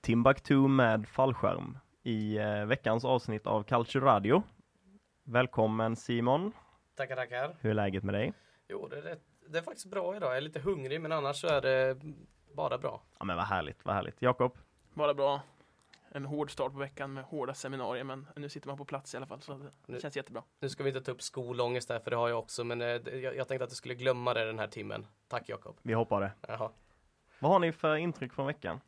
Timbuktu med fallskärm i eh, veckans avsnitt av Culture Radio. Välkommen Simon! Tackar, tackar! Hur är läget med dig? Jo, det är, rätt, det är faktiskt bra idag. Jag är lite hungrig, men annars så är det bara bra. Ja men vad härligt, vad härligt. Jakob? Bara bra. En hård start på veckan med hårda seminarier, men nu sitter man på plats i alla fall, så det Nu- känns jättebra. Nu ska vi inte ta upp skolångest där, för det har jag också, men eh, jag, jag tänkte att du skulle glömma det den här timmen. Tack Jakob. Vi hoppar det. Jaha. Vad har ni för intryck från veckan?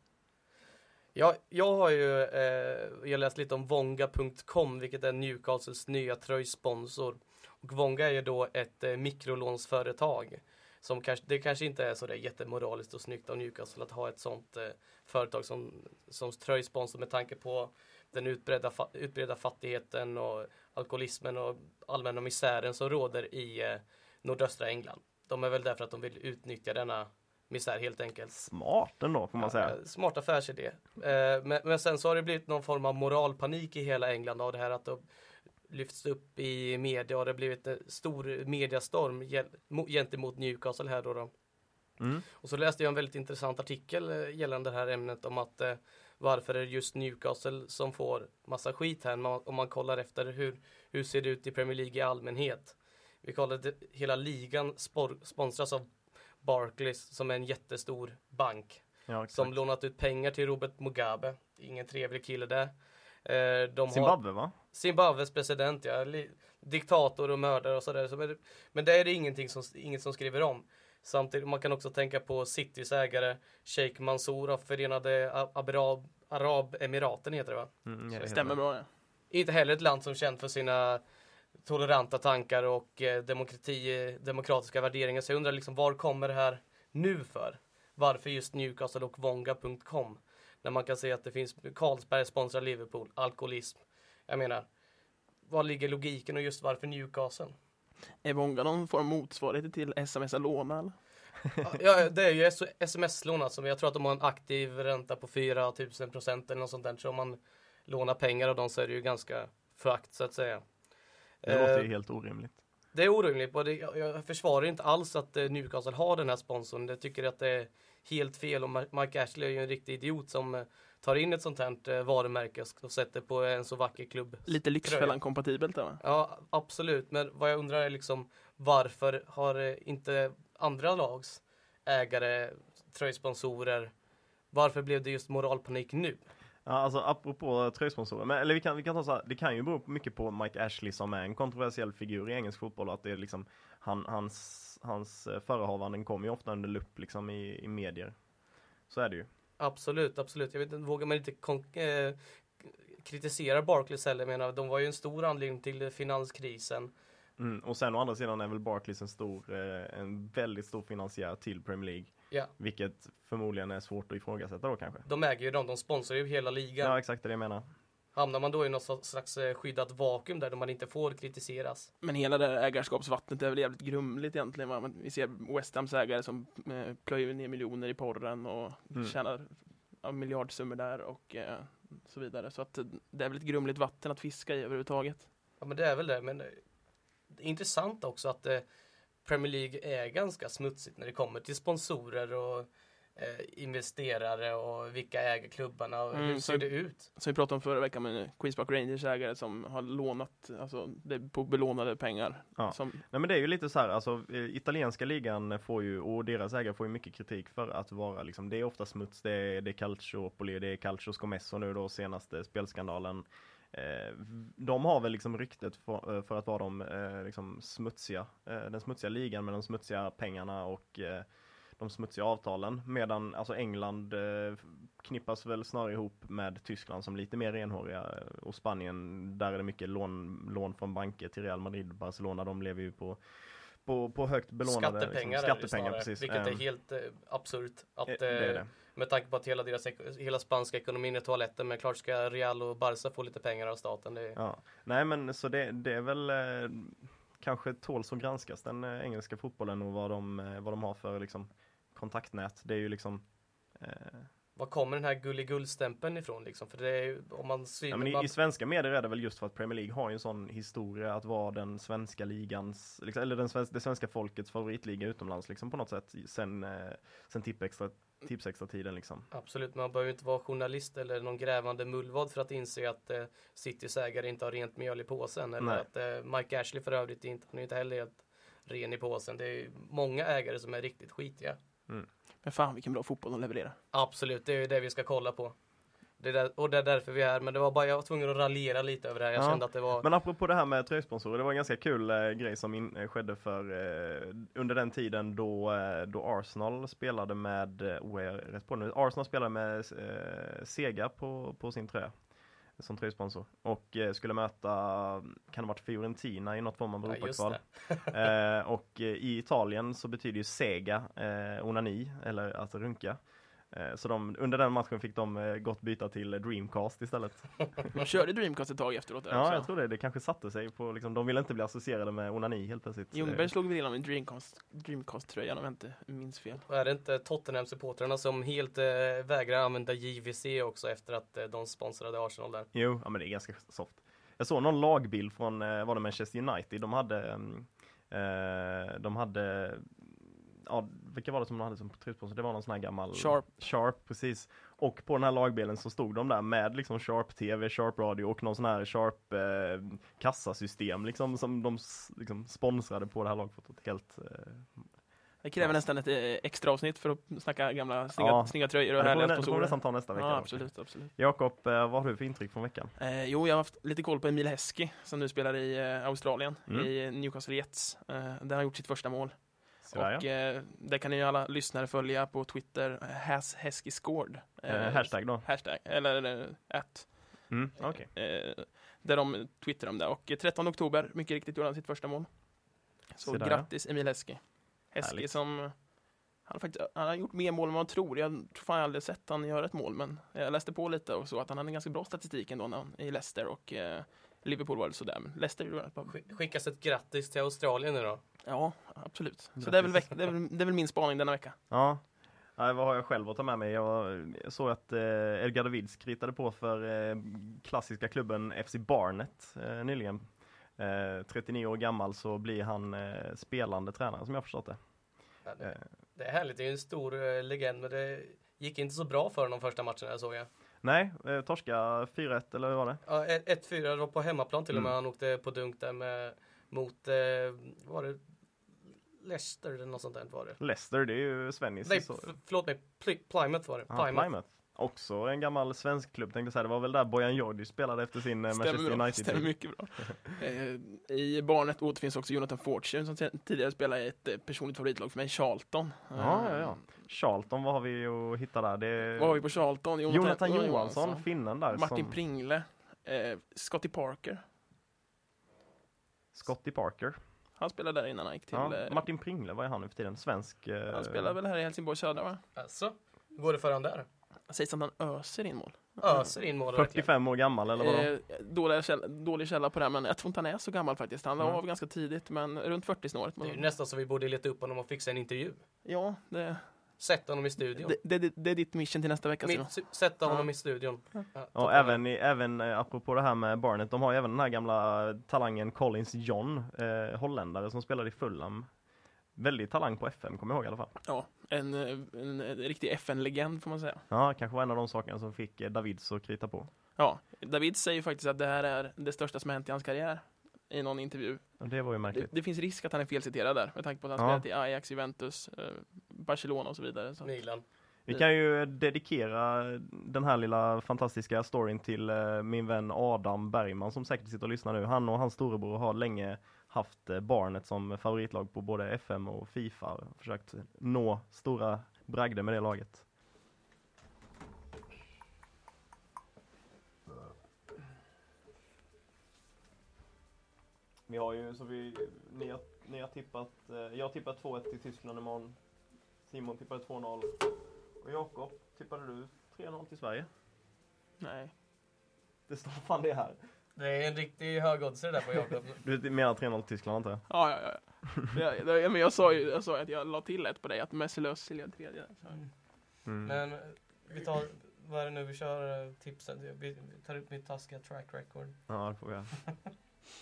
Ja, jag har ju eh, jag läst lite om Vonga.com, vilket är Newcastles nya tröjsponsor. Och Vonga är ju då ett eh, mikrolånsföretag. Som kanske, det kanske inte är så där jättemoraliskt och snyggt av Newcastle att ha ett sånt eh, företag som, som tröjsponsor med tanke på den utbredda, fa, utbredda fattigheten och alkoholismen och allmänna misären som råder i eh, nordöstra England. De är väl därför att de vill utnyttja denna misär helt enkelt. Smart ändå får man säga. Ja, smart affärsidé. Eh, men, men sen så har det blivit någon form av moralpanik i hela England av det här att det lyfts upp i media och det har blivit en stor mediastorm gentemot Newcastle här då. då. Mm. Och så läste jag en väldigt intressant artikel eh, gällande det här ämnet om att eh, varför är det just Newcastle som får massa skit här man, om man kollar efter hur, hur ser det ut i Premier League i allmänhet. Vi kollar det, hela ligan spor, sponsras av Barclays som är en jättestor bank Ja, som lånat ut pengar till Robert Mugabe. Ingen trevlig kille där. Eh, de har Zimbabwe va? Zimbabwes president, ja. Diktator och mördare och sådär. Så, men, det är det ingenting som, inget som skriver om. Samtidigt, man kan också tänka på Citys ägare Sheikh Mansour av Förenade Arab, Arabemiraten heter det va? Mm, jag det Stämmer bra det. Inte heller ett land som känt för sina toleranta tankar och eh, demokrati, demokratiska värderingar. Så jag undrar liksom var kommer det här nu för? Varför just Newcastle och Vonga.com? När man kan se att det finns Carlsberg sponsrar Liverpool, alkoholism. Jag menar, var ligger logiken och just varför Newcastle? Är Vonga någon form av motsvarighet till SMS Låna eller? ja, det är ju sms-lån alltså, men jag tror att de har en aktiv ränta på 4000 procent eller något sånt där. Så om man lånar pengar av dem så är det ju ganska frakt så att säga. Det låter ju Eh, helt orimligt. Det är orimligt och det, jag, försvarar inte alls att eh, Newcastle har den här sponsorn. Jag tycker att det är helt fel och Mike Ashley är ju en riktig idiot som eh, tar in ett sånt här varumärke och, sätter på en så vacker klubb. Lite Lyxfällan-kompatibelt där va? Ja, absolut. Men vad jag undrar är liksom varför har inte andra lags ägare, tröjsponsorer, varför blev det just moralpanik nu? Ja, alltså apropå tröjsponsorer, men, eller vi kan, vi kan ta så här, det kan ju bero mycket på Mike Ashley som är en kontroversiell figur i engelsk fotboll, att det är liksom, han, hans, hans eh, förehavanden kommer ju ofta under lupp liksom i, i medier. Så är det ju. Absolut, absolut. Jag vet inte, vågar man inte eh, kritisera Barclays heller. Menar, de var ju en stor anledning till finanskrisen. Mm, och sen å andra sidan är väl Barclays en stor, eh, en väldigt stor finansiär till Premier League. Ja. Vilket förmodligen är svårt att ifrågasätta då kanske. De äger ju dem, de sponsrar ju hela ligan. Ja, exakt det jag menar. Hamnar man då i något slags eh, skyddat vakuum där, man inte får kritiseras? Men hela det här ägarskapsvattnet är väl jävligt grumligt egentligen va? Vi ser West Hams ägare som eh, plöjer ner miljoner i porren och Mm. tjänar ja, miljardsummor där och eh, så vidare. Så att det är väl ett grumligt vatten att fiska i överhuvudtaget. Ja, men det är väl det. Men det är intressant också att eh, Premier League är ganska smutsigt när det kommer till sponsorer och eh, investerare och vilka äger klubbarna och Mm, hur så- ser det ut? Som vi pratade om förra veckan med Queens Park Rangers ägare som har lånat, alltså det på belånade pengar. Ja. Som, Nej men det är ju lite så här, alltså eh, italienska ligan får ju, och deras ägare får ju mycket kritik för att vara liksom, det är ofta smuts, det är, det är calciopoli, det är calcio scomesso nu då senaste spelskandalen. Eh, de har väl liksom ryktet för, eh, för att vara de eh, liksom smutsiga, den smutsiga ligan med de smutsiga pengarna och de smutsiga avtalen. Medan alltså England knippas väl snarare ihop med Tyskland som lite mer renhåriga och Spanien där är det mycket lån, lån från banker till Real Madrid, Barcelona, de lever ju på på, på högt belånade Skattepengar, liksom, det skattepengar snarare, precis. vilket är Ehm, helt eh, absurt. Att, eh, det är det. Med tanke på att hela deras hela spanska ekonomin är toaletten, men klart ska Real och Barca få lite pengar av staten. Är, Ja. Nej men så det, det är väl eh, kanske tåls att granskas den eh, engelska fotbollen och vad de, eh, vad de har för liksom kontaktnät. Det är ju liksom Var kommer den här gulligull-stämpeln ifrån liksom? För det är om man synar... Ja, i, I svenska medier är det väl just för att Premier League har ju en sån historia att vara den svenska ligans, liksom, eller den svenska, det svenska folkets favoritliga utomlands liksom på något sätt sen, eh, sen Tippextra tipsextra tiden liksom. Absolut, man behöver inte vara journalist eller någon grävande mullvad för att inse att eh, Citys ägare inte har rent mjöl i påsen. Eller Nej. att eh, Mike Ashley för övrigt inte, han är inte heller helt ren i påsen. Det är många ägare som är riktigt skitiga. Men fan vilken bra fotboll de levererar. Absolut, det är ju det vi ska kolla på. Det är där, och det är därför vi är här. Men det var bara, jag var tvungen att raljera lite över det här. Jag Ja, kände att det var... Men apropå det här med tröjsponsorer, det var en ganska kul eh, grej som in, eh, skedde för eh, under den tiden då, eh, då Arsenal spelade med, eh, oh, jag på nu, Arsenal spelade med eh, Sega på, på sin tröja som tröjsponsor och skulle möta, kan det ha varit Fiorentina i något form av Ja, Europakval. Eh, och i Italien så betyder ju Sega onani, eller alltså runka. Eh, så de, under den matchen fick de eh, gott byta till Dreamcast istället. De körde Dreamcast ett tag efteråt. Ja, också. jag tror det. Det kanske satte sig på, liksom, de ville inte bli associerade med onani helt plötsligt. Ljungberg slog väl igenom en Dreamcast, Dreamcast-tröja om jag inte minns fel. Och är det inte Tottenham-supportrarna som helt eh, vägrar använda JVC också efter att eh, de sponsrade Arsenal där? Jo, ja, men det är ganska soft. Jag såg någon lagbild från, eh, var det Manchester United? De hade, eh, de hade, ja, vilka var det som de hade som tröjsponsor? Det var någon sån här gammal Sharp. Sharp, precis. Och på den här lagbilden så stod de där med liksom Sharp TV, Sharp Radio och någon sån här Sharp eh, kassasystem liksom som de liksom sponsrade på det här lagfotot. Helt, eh, Det kräver Ja. nästan ett eh, extra avsnitt för att snacka gamla snygga, Ja. snygga tröjor och härliga nä- det får vi sponsorer. nästan ta nästa vecka. Ja, absolut, absolut. Jakob, eh, vad har du för intryck från veckan? Eh, jo, jag har haft lite koll på Emil Heskey som nu spelar i eh, Australien, Mm. i Newcastle Jets. Eh, där han gjort sitt första mål. Sådär, och ja. eh, där kan ni ju alla lyssnare följa på Twitter, eh, has Heskey scored. Eh, hashtag då? Hashtag, eller eh, at. Mm. Eh, där de twittrar om det. Och eh, 13 oktober, mycket riktigt, gjorde han sitt första mål. Så Se där, grattis Emil Heskey. Heskey Härligt. som han har, faktiskt, han har gjort mer mål än man tror. Jag tror fan jag aldrig sett han göra ett mål, men jag läste på lite och så att han hade en ganska bra statistik ändå i Leicester och eh, Liverpool var det sådär. Men Leicester gjorde det bra. Sk- Skickas ett grattis till Australien nu då? Ja, absolut. Så Grattis. det är, väl veck, det, är väl, det är väl min spaning denna vecka. Ja. Nej, vad har jag själv att ta med mig? Jag, såg att eh, Edgar Davids kritade på för eh, klassiska klubben FC Barnet eh, nyligen. Eh, 39 år gammal så blir han eh, spelande tränare som jag förstått det. Ja, Eh, det, det är härligt, det är en stor eh, legend men det gick inte så bra för honom första matchen jag såg jag. Nej, eh, torska 4-1 eller hur var det? Ja, 1-4 det var på hemmaplan till och med. Mm. Han åkte på dunk där med mot, eh, var det Leicester eller något sånt där var det? Leicester, det är ju Svennis. Nej, förlåt mig, Ply- Plymouth var det. Ja, Plymouth. Plymouth. Också en gammal svensk klubb tänkte jag säga. Det var väl där Bojan Djordjic spelade efter sin eh, Manchester Stämmer, bra, United. stämmer mycket bra. Eh, I barnet återfinns också Jonathan Fortune som tidigare spelade i ett eh, personligt favoritlag för mig, Charlton. Ja, ja, ja. Charlton, vad har vi att hitta där? Det Vad har vi på Charlton? Jonathan, Johansson, finnen där. Martin som Pringle, eh, Scotty Parker. Scotty Parker. Han spelade där innan han gick till... Ja, eh, Martin Pringle, vad är han nu för tiden? Svensk? eh, han spelar väl här i Helsingborg Södra va? Alltså, går det för honom där? Det sägs att han öser in mål. Öser in mål verkligen. 45 år gammal eller vadå? Eh, dålig, källa, dålig källa på det här, men jag tror inte han är så gammal faktiskt. Han la Mm. av ganska tidigt, men runt 40-snåret. Det är ju nästan så vi borde leta upp honom och fixa en intervju. Ja, det, Sätta honom i studion. det, det, det är ditt mission till nästa vecka. Mitt, sätta Ja. honom i studion. Ja, Och även, i- även eh, apropå det här med Barnet, de har ju även den här gamla talangen Collins John, eh, holländare som spelade i Fulham. Väldigt talang på FM, kommer jag ihåg i alla fall. Ja, en, eh, en, en riktig FN-legend får man säga. Ja, kanske var en av de sakerna som fick eh, Davids att krita på. Ja, David säger faktiskt att det här är det största som hänt i hans karriär. I någon intervju. Och det var ju Det, märkligt. det finns risk att han är felciterad där med tanke på att han Ja. spelat i Ajax, Juventus, eh, Barcelona och så vidare. Så. Milan. Vi kan ju dedikera den här lilla fantastiska storyn till eh, min vän Adam Bergman som säkert sitter och lyssnar nu. Han och hans storebror har länge haft eh, Barnet som favoritlag på både FM och Fifa. och Försökt nå stora bragder med det laget. Vi har ju så vi, ni har, ni har tippat, eh, jag har tippat 2-1 till Tyskland imorgon. Simon tippade 2-0. Och Jakob, tippade du 3-0 till Sverige? Nej. Det står fan det här. Det är en riktig högoddsare där på Jakob. Du menar 3-0 till Tyskland antar jag? Ja, ja, ja. jag, jag, men jag sa ju jag sa att jag la till ett på dig, att Messi löser led tredje. Så. Mm. Men vi tar, vad är det nu vi kör eh, tipsen? Vi vi tar upp mitt taskiga track record. Ja, det får vi göra.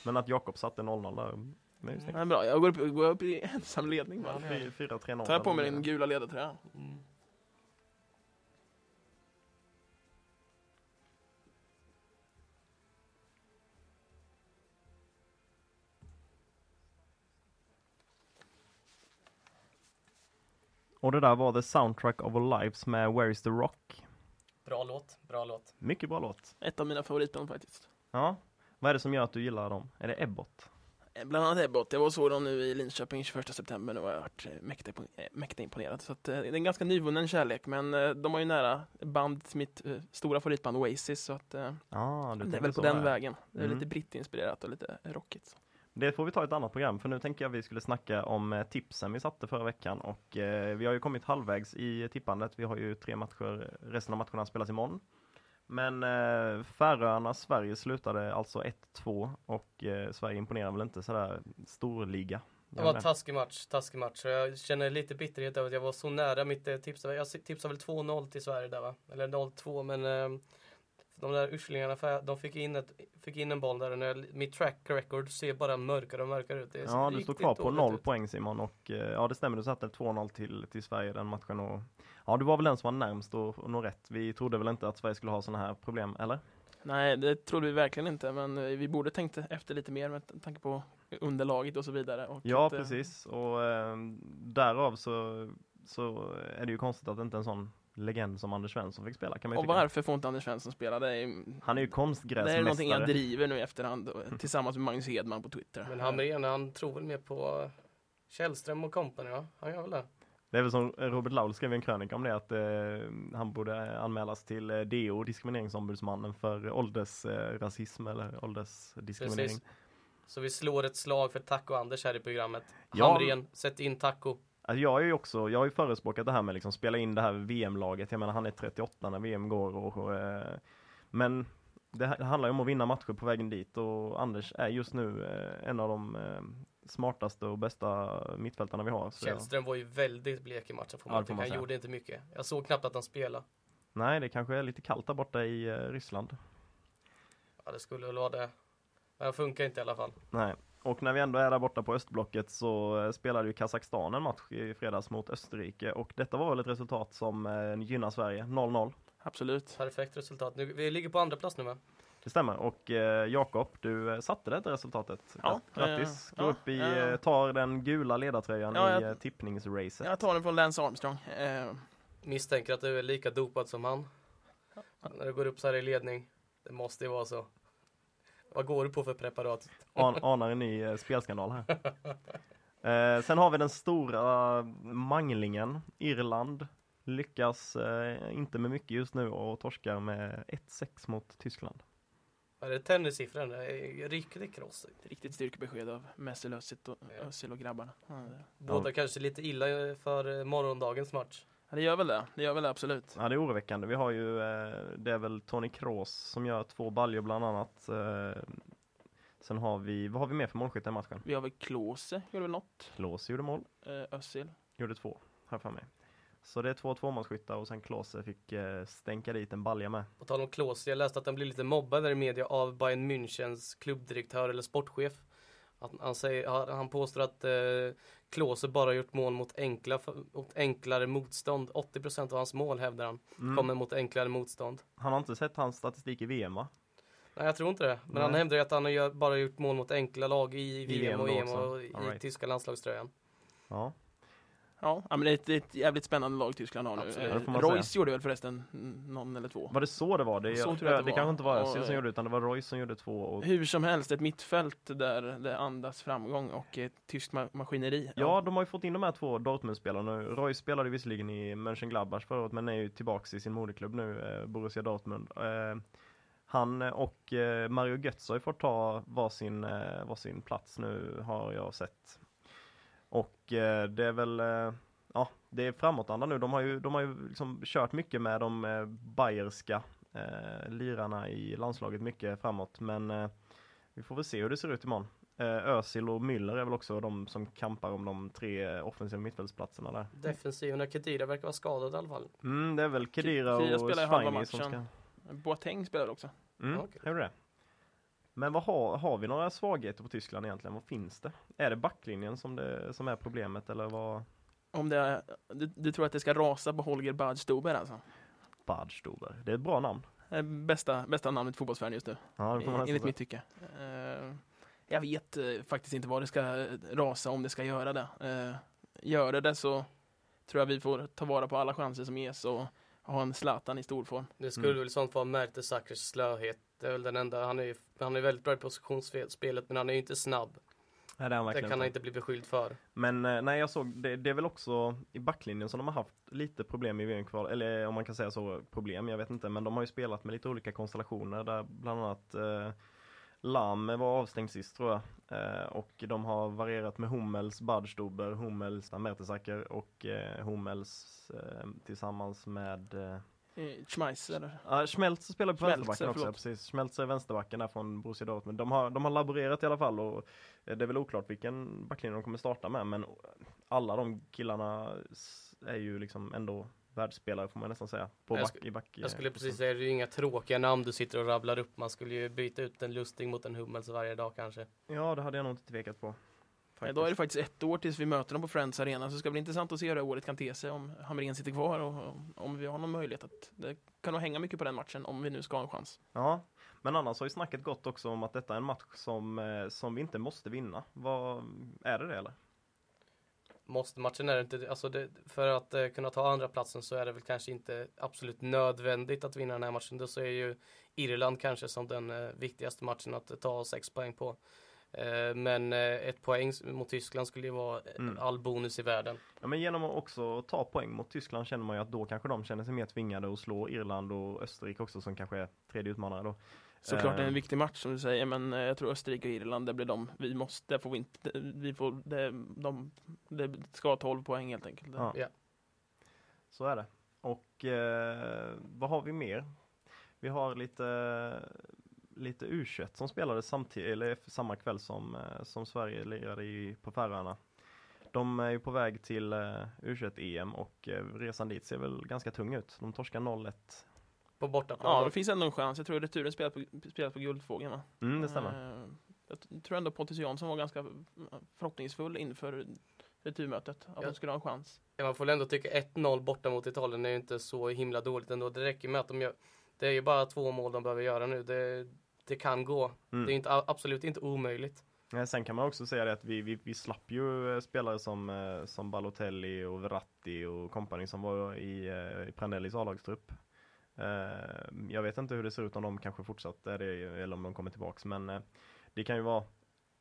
Men att Jakob satte 0-0 där. Det är. Ja, bra, jag går upp, går upp i ensam ledning bara. Fy- 4-3-0. Tar jag på mig den gula ledartröjan. Mm. Och det där var The Soundtrack of Our Lives med Where Is The Rock. Bra låt, bra låt. Mycket bra låt. Ett av mina favoriter faktiskt. Ja, vad är det som gör att du gillar dem? Är det Ebbot? Eh, Bland annat Ebbot. Jag var och såg dem nu i Linköping 21 september och jag har varit eh, mäktigt, eh, imponerad. Så att, det är en ganska nyvunnen kärlek men de har ju nära band till mitt stora favoritband Oasis så att du det är väl på så, den ja. vägen. Det är Mm. lite brittinspirerat och lite rockigt. Det får vi ta i ett annat program för nu tänker jag vi skulle snacka om tipsen vi satte förra veckan och eh, vi har ju kommit halvvägs i tippandet. Vi har ju tre matcher, resten av matcherna spelas imorgon. Men eh, Färöarna, Sverige slutade alltså 1-2 och eh, Sverige imponerar väl inte sådär storliga. Det var en taskig match, taskig match. Jag känner lite bitterhet över att jag var så nära mitt eh, tips. Jag tipsade väl 2-0 till Sverige där va? Eller 0-2 men eh, de där uslingarna, de fick in, ett, fick in en boll där och när mitt track record ser bara mörkare och mörkare ut. Ja, du står kvar på dåligt noll ut. poäng Simon och eh, ja det stämmer, du satte 2-0 till, till Sverige den matchen och ja du var väl den som var närmst att nå rätt. Vi trodde väl inte att Sverige skulle ha sådana här problem, eller? Nej, det trodde vi verkligen inte men vi borde tänkt efter lite mer med tanke på underlaget och så vidare. Och Ja, att, eh, precis. Och eh, därav så, så är det ju konstigt att inte en sån legend som Anders Svensson fick spela kan man Och tycka. varför får inte Anders Svensson spela? Det är, Han är ju det är någonting jag konstgräsmästare. driver nu i efterhand och- tillsammans med Magnus Hedman på Twitter. Men Hamrén, han tror väl mer på Källström och company ja? Han gör väl det? Det är väl som Robert Laul skrev en krönika om det att eh, han borde anmälas till eh, DO, diskrimineringsombudsmannen för åldersrasism eller åldersdiskriminering. Precis. Så vi slår ett slag för Taco Anders här i programmet. Ja. Hamrén, sätt in Taco. Alltså jag är ju också, jag har ju förespråkat det här med liksom spela in det här VM-laget. Jag menar han är 38 när VM går och, och eh, men det ha- handlar ju om att vinna matcher på vägen dit och Anders är just nu eh, en av de eh, smartaste och bästa mittfältarna vi har. Så Källström var ju väldigt blek i matchen får Ja, man det får man Han säga. gjorde inte mycket. Jag såg knappt att han spelade. nej, det kanske är lite kallt där borta i eh, Ryssland. Ja, det skulle väl vara det. Men det funkar inte i alla fall. Nej. Och när vi ändå är där borta på östblocket så eh, spelade ju Kazakstan en match i fredags mot Österrike och detta var väl ett resultat som eh, gynnar Sverige, 0-0. Absolut. Perfekt resultat. Nu, vi ligger på andra plats nu va? Det stämmer och eh, Jakob, du eh, satte det resultatet. Ja, Grattis! eh, Gå ja, upp i, ja. eh, tar den gula ledartröjan Ja, i jag- eh, tippningsracet. Jag tar den från Lance Armstrong. Eh, Misstänker att du är lika dopad som han. När du går upp så här i ledning. Det måste ju vara så. Vad går du på för preparat? An, anar en ny eh, spelskandal här. eh, sen har vi den stora manglingen, Irland. Lyckas eh, inte med mycket just nu och torskar med 1-6 mot Tyskland. Är det tennissiffran? Det är riktigt kross. riktigt styrkebesked av Messi, Özil och, Ja. Özil och grabbarna. Ja, Båda kanske lite illa för eh, morgondagens match. Ja, det gör väl det. Det gör väl det absolut. Ja, det är oroväckande. Vi har ju, eh, det är väl Tony Kroos som gör två baljor bland annat. Eh, sen har vi, vad har vi mer för målskyttar i matchen? Vi har väl Klose, gjorde väl något. Klose gjorde mål, Özil. gjorde två, här för mig. Så det är två tvåmålsskyttar och sen Klose fick eh, stänka dit en balja med. På tal om Klose, jag läste att han blir lite mobbad där i media av Bayern Münchens klubbdirektör eller sportchef. Att han, säger, han- påstår att eh, Klose bara gjort mål mot, enkla, mot enklare motstånd. 80% av hans mål hävdar han Mm. kommer mot enklare motstånd. Han har inte sett hans statistik i VM va? Nej jag tror inte det. Men Nej. han hävdar ju att han har bara gjort mål mot enkla lag i VM och då EM och i right. tyska landslagströjan. Ja. Ja, ja, men det är, ett, det är ett jävligt spännande lag Tyskland har nu. Absolut. Ja, det får Eh, man Royce gjorde väl förresten någon eller två. Var det så det var? Det, Så tror jag det det var. kanske inte var Ja, Özil som eh, gjorde utan det var Royce som gjorde två. Och, Hur som helst, ett mittfält där det andas framgång och ett tyskt ma- maskineri. Ja, de har ju fått in de här två Dortmund-spelarna nu. Roy spelade visserligen i Mönchengladbach förra året, men är ju tillbaks i sin moderklubb nu, eh, Borussia Dortmund. Han och Mario Götze har ju fått ta varsin, varsin plats nu, har jag sett. Och eh, det är väl, eh, ja, det är framåtanda nu. De har ju, de har ju liksom kört mycket med de eh, bayerska eh, lirarna i landslaget, mycket framåt, men eh, vi får väl se hur det ser ut imorgon. Eh, Özil och Müller är väl också de som kampar om de tre offensiva mittfältsplatserna där. Defensiven, Kedira verkar vara skadad i alla fall. Mm, det är väl Kedira Kedira och spelar ju halva som ska... matchen. Boateng spelar också. Mm, Ja, okej. är det. Men vad har, har vi några svagheter på Tyskland egentligen? Vad finns det? Är det backlinjen som, det, som är problemet eller vad? Om det är, du, du tror att det ska rasa på Holger Badstuber alltså? Badstuber. Det är ett bra namn. Bästa, bästa namnet i fotbollsvärlden just nu. Ja, det får man enligt mitt tycke. Eh, jag vet eh, faktiskt inte vad det ska rasa om det ska göra det. Eh, gör det det så tror jag vi får ta vara på alla chanser som ges och ha en Zlatan i stor form. Det skulle Mm. väl sånt fall Mertesackers slöhet. Det är väl den enda, han är ju han är väldigt bra i positionsspelet men han är ju inte snabb. Nej, det Det kan han inte. inte bli beskylld för. Men eh, nej, jag såg, det, det är väl också i backlinjen som de har haft lite problem i VM-kval, eller om man kan säga så, problem, jag vet inte, men de har ju spelat med lite olika konstellationer där bland annat eh, Lam var avstängd sist tror jag. Eh, och de har varierat med Hummels, Badstuber, Hummels, Mertesacker och eh, Hummels eh, tillsammans med Eh, Schmeiser. Ja, Schmeltz spelar på Schmelzer, vänsterbacken också, förlåt. precis. Schmeltz är vänsterbacken där från Borussia Dortmund. De har, de har laborerat i alla fall och eh, det är väl oklart vilken backlinje de kommer starta med, men alla de killarna är ju liksom ändå världsspelare får man nästan säga. På Jag back, i back, Jag skulle eh, precis säga, det är ju inga tråkiga namn du sitter och rabblar upp. Man skulle ju byta ut en Lustig mot en Hummels varje dag kanske. Ja, det hade jag nog inte tvekat på. Ja, då är det faktiskt ett år tills vi möter dem på Friends Arena, så det ska bli intressant att se hur det året kan te sig om Hamrén sitter kvar och och om vi har någon möjlighet att det kan nog hänga mycket på den matchen om vi nu ska ha en chans. Ja, men annars har ju snacket gått också om att detta är en match som, eh, som vi inte måste vinna. Vad, är det det eller? Måste matchen är det inte, alltså det, för att eh, kunna ta andra platsen så är det väl kanske inte absolut nödvändigt att vinna den här matchen. Då så är ju Irland kanske som den eh, viktigaste matchen att ta sex poäng på. Eh, men eh, ett poäng mot Tyskland skulle ju vara eh, Mm. all bonus i världen. Ja, men genom att också ta poäng mot Tyskland känner man ju att då kanske de känner sig mer tvingade att slå Irland och Österrike också som kanske är tredje utmanare då. Såklart är det Eh. en viktig match som du säger, men jag tror Österrike och Irland, det blir de. Vi måste, det får vi inte, vi får, det, de, det ska ha 12 poäng helt enkelt. Ja. Ja. Så är det. Och eh, vad har vi mer? Vi har lite, lite U21 som spelades samtidigt, eller samma kväll som, eh, som Sverige lirade i, på Färöarna. De är ju på väg till eh, U21-EM och eh, resan dit ser väl ganska tung ut. De torskar 0-1. På bortaplan. Ja, det finns ändå en chans. Jag tror returen spelat på, spelat på Guldfågeln va? Mm, det stämmer. Jag tror ändå Pontus Jansson var ganska förhoppningsfull inför returmötet, att Ja. de skulle ha en chans. Ja, man får ändå tycka 1-0 borta mot Italien är ju inte så himla dåligt ändå. Det räcker med att de gör, det är ju bara två mål de behöver göra nu. Det, det kan gå. Mm. Det är inte, absolut inte omöjligt. Sen kan man också säga det att vi, vi, vi slapp ju eh, spelare som, eh, som Balotelli och Verratti och kompani som var i, eh, i Prandellis A-lagstrupp. Jag vet inte hur det ser ut om de kanske fortsatt är det eller om de kommer tillbaks men det kan ju vara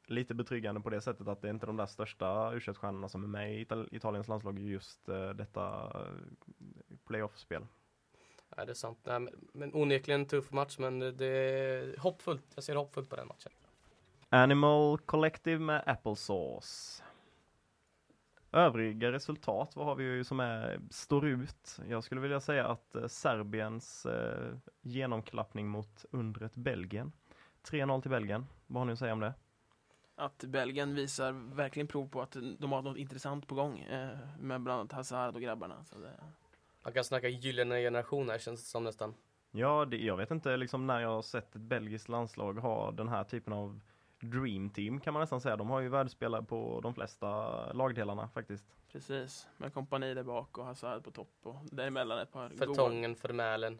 lite betryggande på det sättet att det är inte de där största u stjärnorna som är med i Ital- Italiens landslag just detta playoff-spel. Nej, det är sant. Nej, men, men onekligen en tuff match, men det är hoppfullt. Jag ser hoppfullt på den matchen. Animal Collective med Applesauce. Övriga resultat, vad har vi ju som är, står ut? Jag skulle vilja säga att eh, Serbiens eh, genomklappning mot undret Belgien. 3-0 till Belgien. Vad har ni att säga om det? Att Belgien visar verkligen prov på att de har något intressant på gång eh, med bland annat Hazard och grabbarna. Så det, Man kan snacka gyllene generationer känns det som nästan. Ja, det, jag vet inte liksom när jag har sett ett belgiskt landslag ha den här typen av Dream Team kan man nästan säga. De har ju världsspelare på de flesta lagdelarna faktiskt. precis, med kompani där bak och Hazard på topp och däremellan ett par goa- Förtången, Förmälen.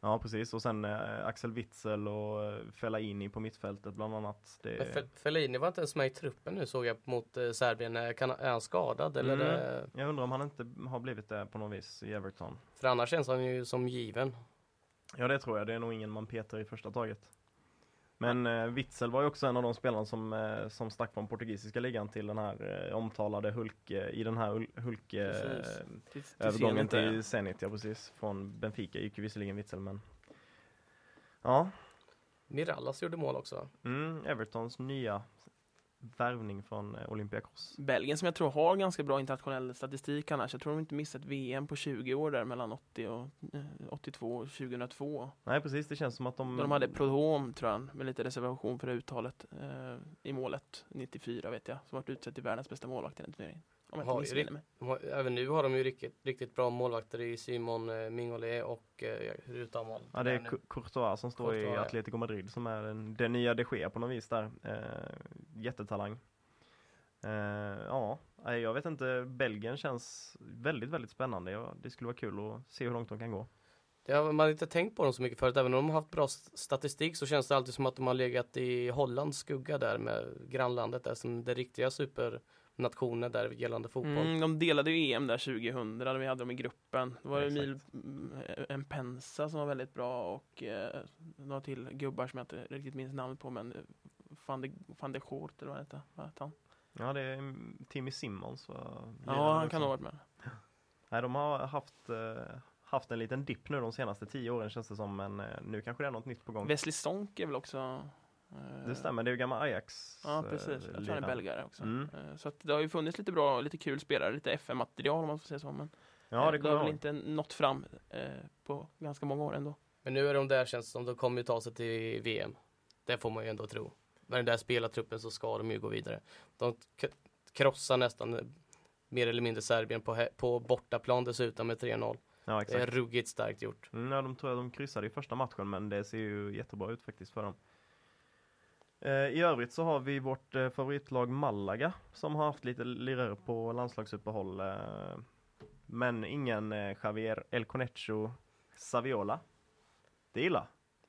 Ja, precis. Och sen eh, Axel Witzel och eh, Fellaini på mittfältet bland annat. Det... Men Fe- Fellaini var inte ens med i truppen nu såg jag mot eh, Serbien. Eh, Kan, är han skadad eller? Mm. eh, Jag undrar om han inte har blivit det på något vis i Everton. För annars känns han ju som given. Ja, det tror jag. Det är nog ingen man petar i första taget. Men eh, Witzel var ju också en av de spelarna som, eh, som stack från portugisiska ligan till den här eh, omtalade Hulk, eh, i den här Hul- Hulk eh, till, till övergången Zenit till Zenit, ja precis. Från Benfica gick ju visserligen Witzel men Ja, Mirallas gjorde mål också. mm, Evertons nya värvning från eh, Olympiakos. Belgien som jag tror har ganska bra internationell statistik annars. Jag tror de inte missat VM på 20 år där mellan 80 och eh, 82 och 2002. Nej precis, det känns som att de... Då de hade Prodom tror jag, med lite reservation för det uttalet eh, i målet 94 vet jag, som varit utsedd till världens bästa målvakt i den turneringen. Om jag inte. De har, även nu har de ju riktigt, riktigt bra målvakter i Simon eh, Mignolet och eh, man Ja, det är Courtois som står i Courtois, ja. Atletico Madrid som är den, den nya de Gea på något vis där. Eh, jättetalang. Eh, ja, jag vet inte. Belgien känns väldigt, väldigt spännande. Ja, det skulle vara kul att se hur långt de kan gå. Det har man har inte tänkt på dem så mycket förut. Även om de har haft bra statistik så känns det alltid som att de har legat i Hollands skugga där med grannlandet där som det riktiga nationer där gällande fotboll. Mm, de delade ju EM där 2000, där vi hade dem i gruppen. Det var Exakt. Emil en Pensa som var väldigt bra och eh, några till gubbar som jag inte riktigt minns namnet på men eh, van de, van de Schort eller vad hette vad hette han? Ja, det är mm, Timmy Simmons. va? Ja, han också. kan ha varit med. Nej, de har haft, eh, haft en liten dipp nu de senaste tio åren känns det som, men eh, nu kanske det är något nytt på gång. Wesley Sonk är väl också eh, Det stämmer, det är ju gamla Ajax. Ja, precis. Jag tror han är belgare också. Mm. Så att det har ju funnits lite bra, lite kul spelare, lite FM-material om man får säga så. Men Ja, det det har väl inte nått fram på ganska många år ändå. Men nu är de där känns det som, de kommer ju ta sig till VM. Det får man ju ändå tro. Med den där spelartruppen så ska de ju gå vidare. De krossar nästan mer eller mindre Serbien på, på bortaplan dessutom med 3-0. Ja, Det är ruggigt starkt gjort. Mm, ja, de tror jag de kryssade i första matchen, men det ser ju jättebra ut faktiskt för dem. Eh, I övrigt så har vi vårt eh, favoritlag Malaga som har haft lite lirare på landslagsuppehåll. Eh, men ingen Javier El Conecho Saviola. Det är illa.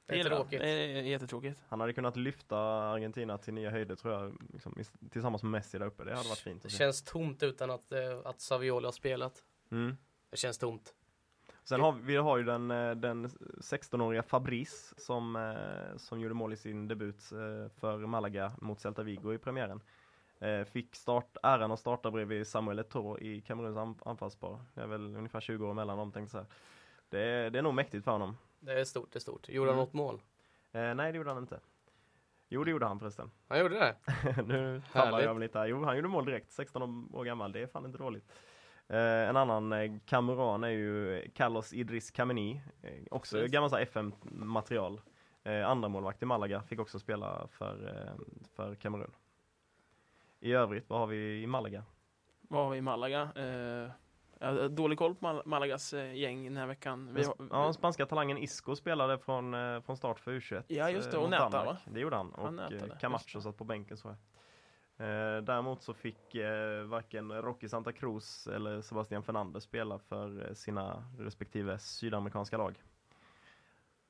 Det är gillar jag. tråkigt. Det är jättetråkigt. Han hade kunnat lyfta Argentina till nya höjder tror jag, liksom, tillsammans med Messi där uppe. Det hade varit fint Det känns tomt utan att, eh, att Saviola har spelat. Mm. Det känns tomt. Sen har vi, vi har ju den, eh, den 16-åriga Fabrice som, eh, som gjorde mål i sin debut för Malaga mot Celta Vigo i premiären. Fick start, äran att starta bredvid Samuel Eto'o i Kameruns an- anfallspar. Det är väl ungefär 20 år mellan dem tänkte jag säga. Det är, det är nog mäktigt för honom. Det är stort, det är stort. Gjorde han Mm. något mål? Eh, nej det gjorde han inte. Jo det gjorde han förresten. Han gjorde det? nu Härligt. jag mig lite här. Jo han gjorde mål direkt, 16 år gammal. Det är fan inte dåligt. Eh, en annan eh, kameran är ju Carlos Idris Kameni. Eh, också Precis. gammal FM-material. Eh, andra målvakt i Malaga fick också spela för, eh, för Kamerun. I övrigt, vad har vi i Malaga? Vad har vi i Malaga? Eh, jag har dålig koll på Mal- Malagas eh, gäng den här veckan. Vi Den, har, ja, den spanska talangen Isco spelade från, eh, från start för U21. Ja, just det, eh, och nätade, Danmark. va? Det gjorde han. Han Och nätade, eh, just Camacho satt på bänken så. Eh, däremot så fick eh, varken Rocky Santa Cruz eller Sebastian Fernandez spela för eh, sina respektive sydamerikanska lag.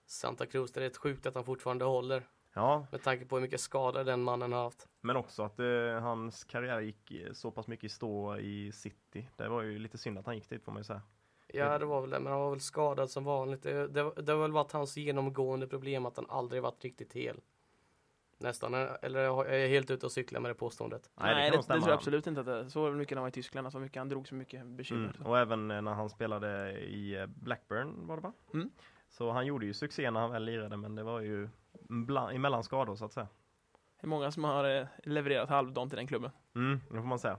Santa Cruz, det är rätt sjukt att han fortfarande håller. Ja, Med tanke på hur mycket skador den mannen har haft. men också att eh, hans karriär gick eh, så pass mycket i stå i City. Det var ju lite synd att han gick dit får man ju säga. Ja, det var väl det, men han var väl skadad som vanligt. Det, det, det har väl varit hans genomgående problem att han aldrig varit riktigt hel. Nästan, eller jag är helt ute och cyklar med det påståendet. nej, det, det, stämma. tror jag absolut inte. Att det, så mycket när han var i Tyskland, alltså mycket, han drog så mycket bekymmer. Mm. Och även eh, när han spelade i eh, Blackburn var det va? Mm. Så han gjorde ju succé när han väl lirade men det var ju bland, emellan skador så att säga. Det är många som har eh, levererat halvdant i den klubben. Mm, det får man säga.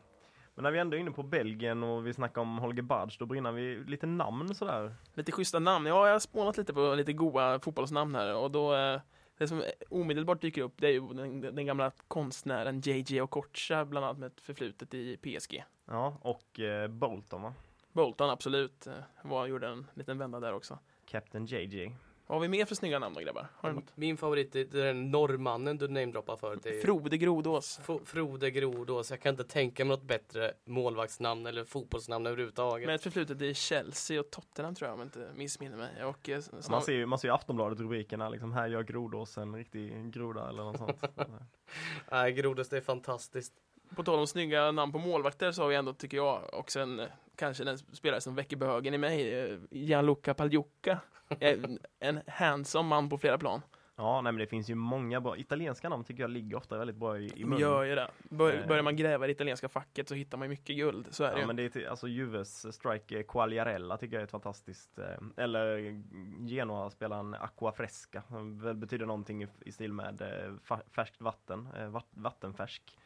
Men när vi ändå är inne på Belgien och vi snackar om Holger Badge, då brinner vi lite namn sådär. Lite schyssta namn. Ja, jag har spånat lite på lite goa fotbollsnamn här och då eh, det som omedelbart dyker upp det är ju den, den gamla konstnären JJ Okocha bland annat med ett förflutet i PSG. Ja, och eh, Bolton va? Bolton absolut var, gjorde en liten vända där också. Captain JJ. Vad har vi mer för snygga namn då grabbar? Har något? Min favorit är den norrmannen du namedroppade förut. Det är Frode Grodås. Fo- Frode Grodås. Jag kan inte tänka mig något bättre målvaktsnamn eller fotbollsnamn överhuvudtaget. Med ett förflutet i Chelsea och Tottenham tror jag om jag inte missminner mig. Och, eh, Man ser ju man ser ju Aftonbladet rubrikerna liksom, här gör Grodås en riktig groda eller något sånt. Nej, Grodås det är fantastiskt. på tal om snygga namn på målvakter så har vi ändå, tycker jag, också en, eh, kanske den spelare som väcker bögen i mig, eh, Gianluca Pagliuca. En, en handsome man på flera plan. ja, nej men det finns ju många bra, italienska namn tycker jag ligger ofta väldigt bra i, i munnen. gör ju det. Bör, Eh. börjar man gräva i det italienska facket så hittar man ju mycket guld. Så är det Ja ju. men det är alltså Juves strike eh, Quagliarella tycker jag är ett fantastiskt eh, Eller Genoa spelar en Aqua Fresca som väl betyder någonting i, i stil med eh, färskt vatten, eh, vatt, vattenfärsk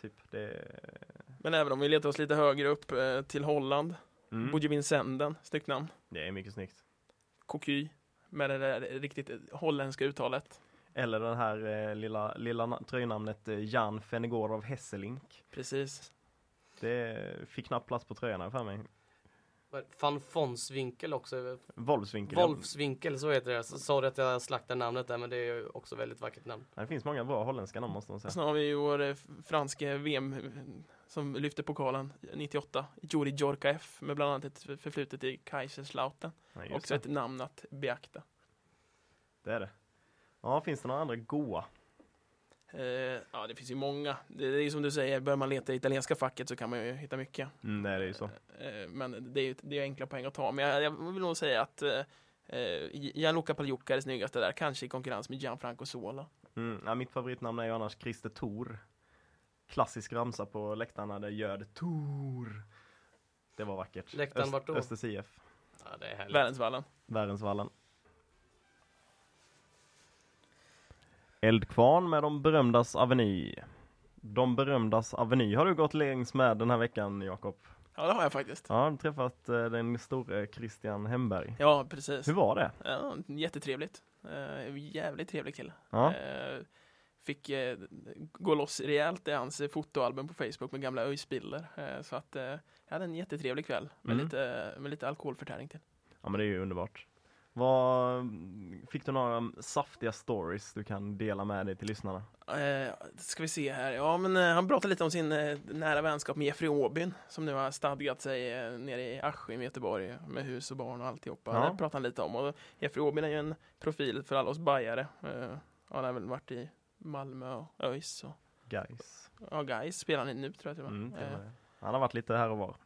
Typ det Men även om vi letar oss lite högre upp eh, till Holland. mm, Bodje Vincenden, snyggt namn. Det är mycket snyggt Cocu, med det där riktigt holländska uttalet. Eller den här eh, lilla, lilla na- tröjnamnet eh, Jan Fenegor av Hesselink Precis. Det fick knappt plats på tröjorna för mig Van Fonsvinkel också. Wolfsvinkel Wolfsvinkel, så heter det. Sorry att jag slaktar namnet där, men det är ju också väldigt vackert namn. Det finns många bra holländska namn måste man säga Sen har vi ju vår eh, franske VM eh, som lyfte pokalen 98. Juri Djorkaeff med bland annat ett förflutet i Kaiserslautern. ja, Också det. ett namn att beakta. det är det Ja, finns det några andra goa? Eh, ja, det finns ju många. Det, det är ju som du säger, börjar man leta i italienska facket så kan man ju hitta mycket. Mm, nej, det är ju så. Eh, men det är ju det är enkla poäng att ta. Men jag, jag vill nog säga att eh, eh, Gianluca Pagliuca är det snyggaste där, kanske i konkurrens med Gianfranco Sola. Mm, ja, mitt favoritnamn är ju annars Christer Tor. Klassisk ramsa på läktarna där göd Tor. Det var vackert. Läktaren vart då? Östers IF. Ja, det är härligt. Värensvallen. Värensvallen. Eldkvarn med de berömdas aveny. De berömdas aveny har du gått längs med den här veckan Jakob. Ja, det har jag faktiskt. Ja, du träffat eh, den store Christian Hemberg. Ja, precis. Hur var det? Ja, jättetrevligt. Eh, jävligt trevlig kille. Ja. Eh, fick eh, gå loss rejält i hans fotoalbum på Facebook med gamla ÖIS-bilder. Eh, så att eh, jag hade en jättetrevlig kväll med, Mm. lite, med lite alkoholförtäring till. Ja men det är ju underbart. Vad, fick du några saftiga stories du kan dela med dig till lyssnarna? Eh, ska vi se här. Ja, men eh, han pratade lite om sin eh, nära vänskap med Jeffrey Åbyn som nu har stadgat sig eh, nere i Askim i Göteborg med hus och barn och alltihopa. Ja. Det pratade han lite om. Och Jeffrey Åbyn är ju en profil för alla oss bajare. Eh, han har väl varit i Malmö och ÖIS och Guys. ja, Gais spelar han i nu tror jag till. Mm, Eh. Han har varit lite här och var.